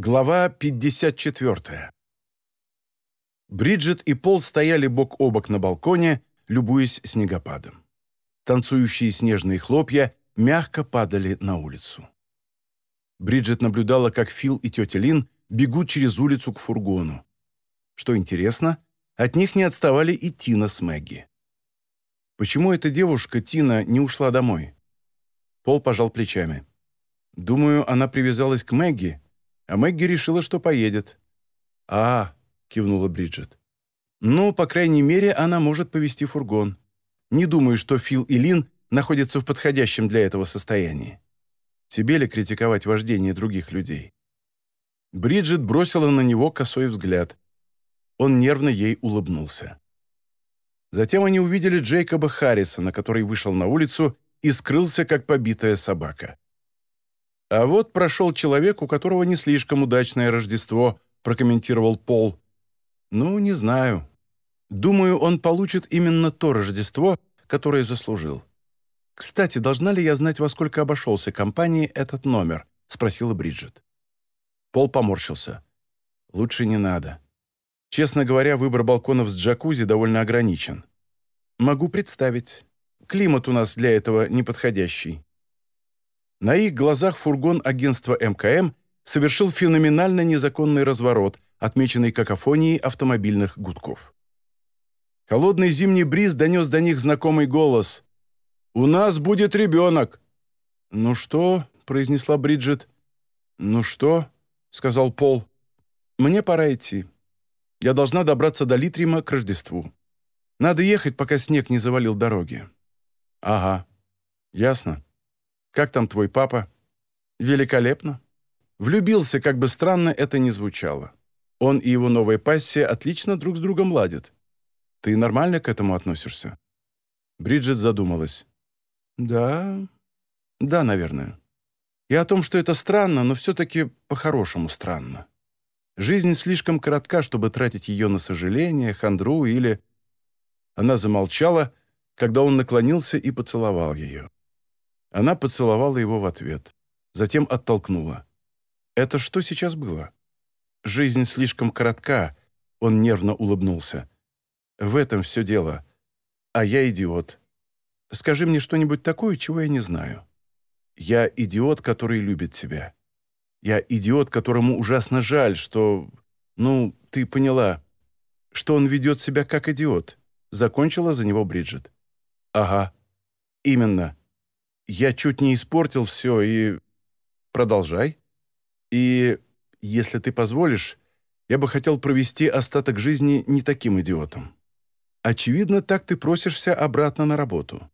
Глава 54. Бриджит и Пол стояли бок о бок на балконе, любуясь снегопадом. Танцующие снежные хлопья мягко падали на улицу. Бриджит наблюдала, как Фил и тетя Лин бегут через улицу к фургону. Что интересно, от них не отставали и Тина с Мэгги. Почему эта девушка, Тина, не ушла домой? Пол пожал плечами. Думаю, она привязалась к Мэгги, а Мэгги решила, что поедет. «А», — кивнула Бриджит. «Ну, по крайней мере, она может повести фургон. Не думаю, что Фил и Лин находятся в подходящем для этого состоянии. Тебе ли критиковать вождение других людей?» Бриджит бросила на него косой взгляд. Он нервно ей улыбнулся. Затем они увидели Джейкоба Харрисона, который вышел на улицу и скрылся, как побитая собака. «А вот прошел человек, у которого не слишком удачное Рождество», прокомментировал Пол. «Ну, не знаю. Думаю, он получит именно то Рождество, которое заслужил. Кстати, должна ли я знать, во сколько обошелся компании этот номер?» спросила Бриджит. Пол поморщился. «Лучше не надо. Честно говоря, выбор балконов с джакузи довольно ограничен. Могу представить. Климат у нас для этого неподходящий. На их глазах фургон агентства МКМ совершил феноменально незаконный разворот, отмеченный какофонией автомобильных гудков. Холодный зимний бриз донес до них знакомый голос. «У нас будет ребенок!» «Ну что?» — произнесла Бриджит. «Ну что?» — сказал Пол. «Мне пора идти. Я должна добраться до Литрима к Рождеству. Надо ехать, пока снег не завалил дороги». «Ага. Ясно. Как там твой папа?» «Великолепно. Влюбился, как бы странно это ни звучало. Он и его новая пассия отлично друг с другом ладят. Ты нормально к этому относишься?» Бриджит задумалась. «Да, да, наверное. И о том, что это странно, но все-таки по-хорошему странно. Жизнь слишком коротка, чтобы тратить ее на сожаление, хандру или...» Она замолчала, когда он наклонился и поцеловал ее. Она поцеловала его в ответ, затем оттолкнула. «Это что сейчас было?» «Жизнь слишком коротка», — он нервно улыбнулся. «В этом все дело. А я идиот. Скажи мне что-нибудь такое, чего я не знаю. Я идиот, который любит тебя. Я идиот, которому ужасно жаль, что... Ну, ты поняла, что он ведет себя как идиот», — закончила за него Бриджит. «Ага, именно. Я чуть не испортил все и... Продолжай. И, если ты позволишь, я бы хотел провести остаток жизни не таким идиотом. Очевидно, так ты просишься обратно на работу».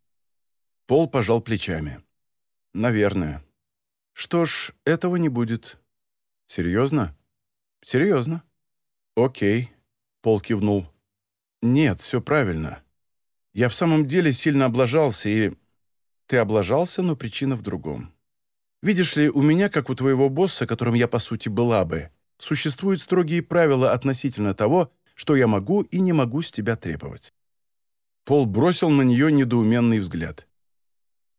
Пол пожал плечами. «Наверное. Что ж, этого не будет. Серьезно? Серьезно. Окей», — Пол кивнул. «Нет, все правильно. Я в самом деле сильно облажался, и ты облажался, но причина в другом. Видишь ли, у меня, как у твоего босса, которым я, по сути, была бы, существуют строгие правила относительно того, что я могу и не могу с тебя требовать». Пол бросил на нее недоуменный взгляд.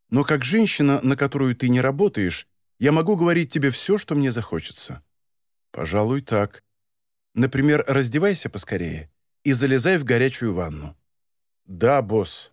«Но как женщина, на которую ты не работаешь, я могу говорить тебе все, что мне захочется». «Пожалуй, так. Например, раздевайся поскорее и залезай в горячую ванну». «Да, босс»,